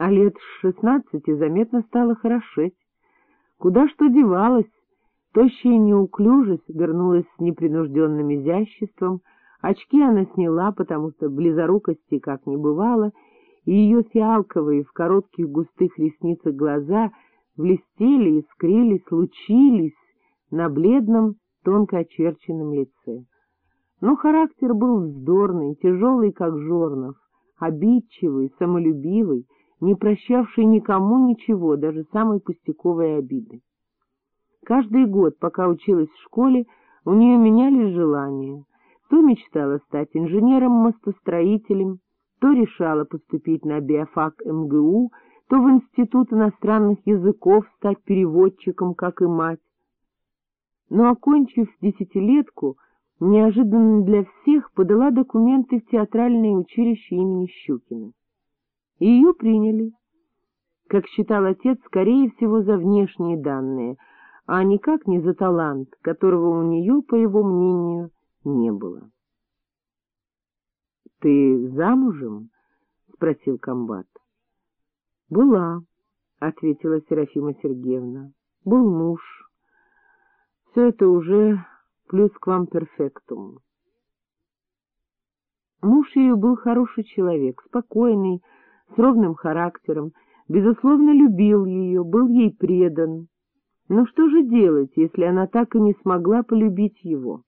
а лет с шестнадцати заметно стала хорошеть. Куда что девалась, тощая неуклюжесть вернулась с непринужденным изяществом, очки она сняла, потому что близорукости как не бывало, и ее фиалковые в коротких густых ресницах глаза блестели, искрились, лучились на бледном, тонко очерченном лице. Но характер был вздорный, тяжелый, как жорнов, обидчивый, самолюбивый, не прощавший никому ничего, даже самой пустяковой обиды. Каждый год, пока училась в школе, у нее менялись желания. То мечтала стать инженером-мостостроителем, то решала поступить на биофак МГУ, то в Институт иностранных языков стать переводчиком, как и мать. Но, окончив десятилетку, неожиданно для всех подала документы в театральное училище имени Щукина. И ее приняли, как считал отец, скорее всего, за внешние данные, а никак не за талант, которого у нее, по его мнению, не было. — Ты замужем? — спросил комбат. — Была, — ответила Серафима Сергеевна. — Был муж. Все это уже плюс к вам перфектум. Муж ее был хороший человек, спокойный, с ровным характером, безусловно, любил ее, был ей предан. Но что же делать, если она так и не смогла полюбить его?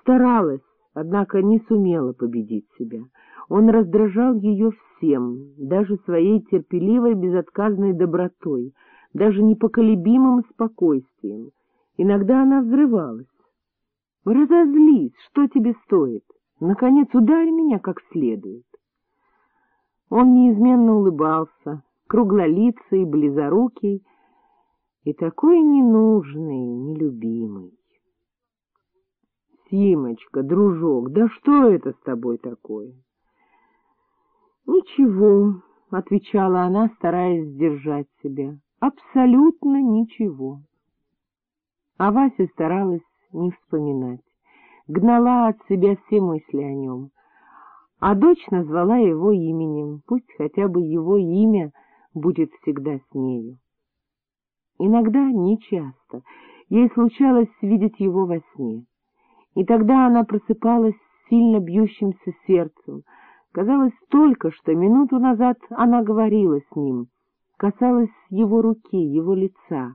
Старалась, однако не сумела победить себя. Он раздражал ее всем, даже своей терпеливой безотказной добротой, даже непоколебимым спокойствием. Иногда она взрывалась. «Разозлись, что тебе стоит? Наконец, ударь меня как следует». Он неизменно улыбался, круглолицый, близорукий, и такой ненужный, нелюбимый. Симочка, дружок, да что это с тобой такое? — Ничего, — отвечала она, стараясь сдержать себя, — абсолютно ничего. А Вася старалась не вспоминать, гнала от себя все мысли о нем. А дочь назвала его именем, пусть хотя бы его имя будет всегда с нею. Иногда, нечасто, ей случалось видеть его во сне. И тогда она просыпалась с сильно бьющимся сердцем. Казалось только, что минуту назад она говорила с ним, касалась его руки, его лица.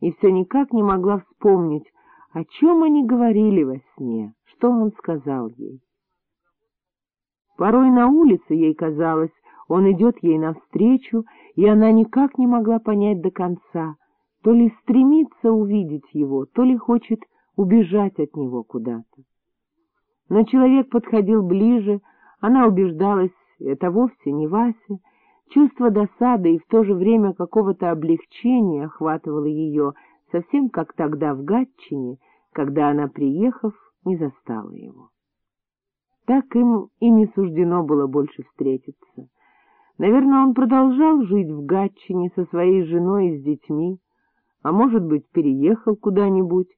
И все никак не могла вспомнить, о чем они говорили во сне, что он сказал ей. Порой на улице ей казалось, он идет ей навстречу, и она никак не могла понять до конца, то ли стремится увидеть его, то ли хочет убежать от него куда-то. Но человек подходил ближе, она убеждалась, это вовсе не Вася, чувство досады и в то же время какого-то облегчения охватывало ее, совсем как тогда в Гатчине, когда она, приехав, не застала его. Так им и не суждено было больше встретиться. Наверное, он продолжал жить в Гатчине со своей женой и с детьми, а может быть, переехал куда-нибудь,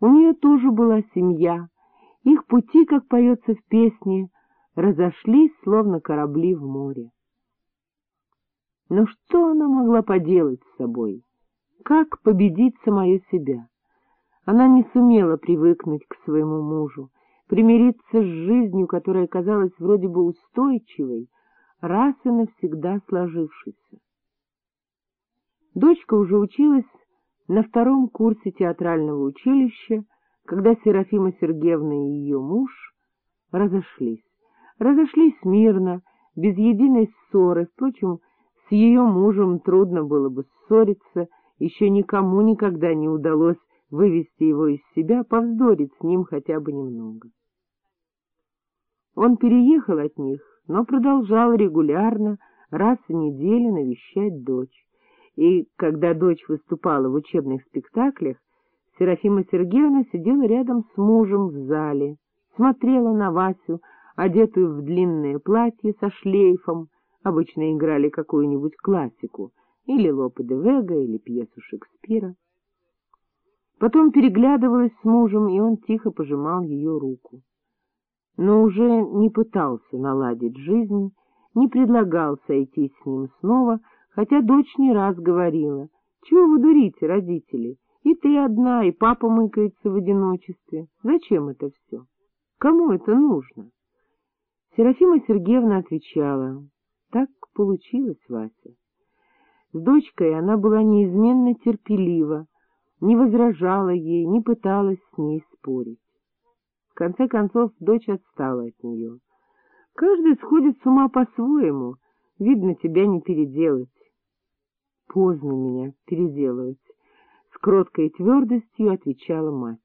у нее тоже была семья. Их пути, как поется в песне, разошлись, словно корабли в море. Но что она могла поделать с собой? Как победить самое себя? Она не сумела привыкнуть к своему мужу, примириться с жизнью, которая казалась вроде бы устойчивой, раз и навсегда сложившейся. Дочка уже училась на втором курсе театрального училища, когда Серафима Сергеевна и ее муж разошлись. Разошлись мирно, без единой ссоры, впрочем, с ее мужем трудно было бы ссориться, еще никому никогда не удалось вывести его из себя, повздорить с ним хотя бы немного. Он переехал от них, но продолжал регулярно, раз в неделю навещать дочь и когда дочь выступала в учебных спектаклях, Серафима Сергеевна сидела рядом с мужем в зале, смотрела на Васю, одетую в длинное платье со шлейфом, обычно играли какую-нибудь классику, или Лопе де Вега, или пьесу Шекспира. Потом переглядывалась с мужем, и он тихо пожимал ее руку. Но уже не пытался наладить жизнь, не предлагал сойти с ним снова, хотя дочь не раз говорила, «Чего вы дурите, родители? И ты одна, и папа мыкается в одиночестве. Зачем это все? Кому это нужно?» Серафима Сергеевна отвечала, «Так получилось, Вася». С дочкой она была неизменно терпелива, не возражала ей, не пыталась с ней спорить. Конце концов, дочь отстала от нее. Каждый сходит с ума по-своему, видно, тебя не переделать. Поздно меня переделывать, — с кроткой твердостью отвечала мать.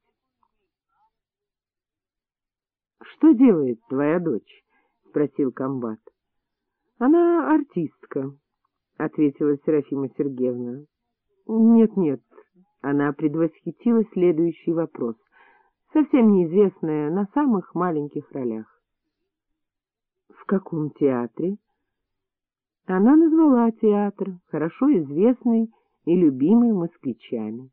— Что делает твоя дочь? — спросил комбат. — Она артистка, — ответила Серафима Сергеевна. Нет, — Нет-нет, она предвосхитила следующий вопрос, совсем неизвестная на самых маленьких ролях. — В каком театре? Она назвала театр, хорошо известный и любимый москвичами.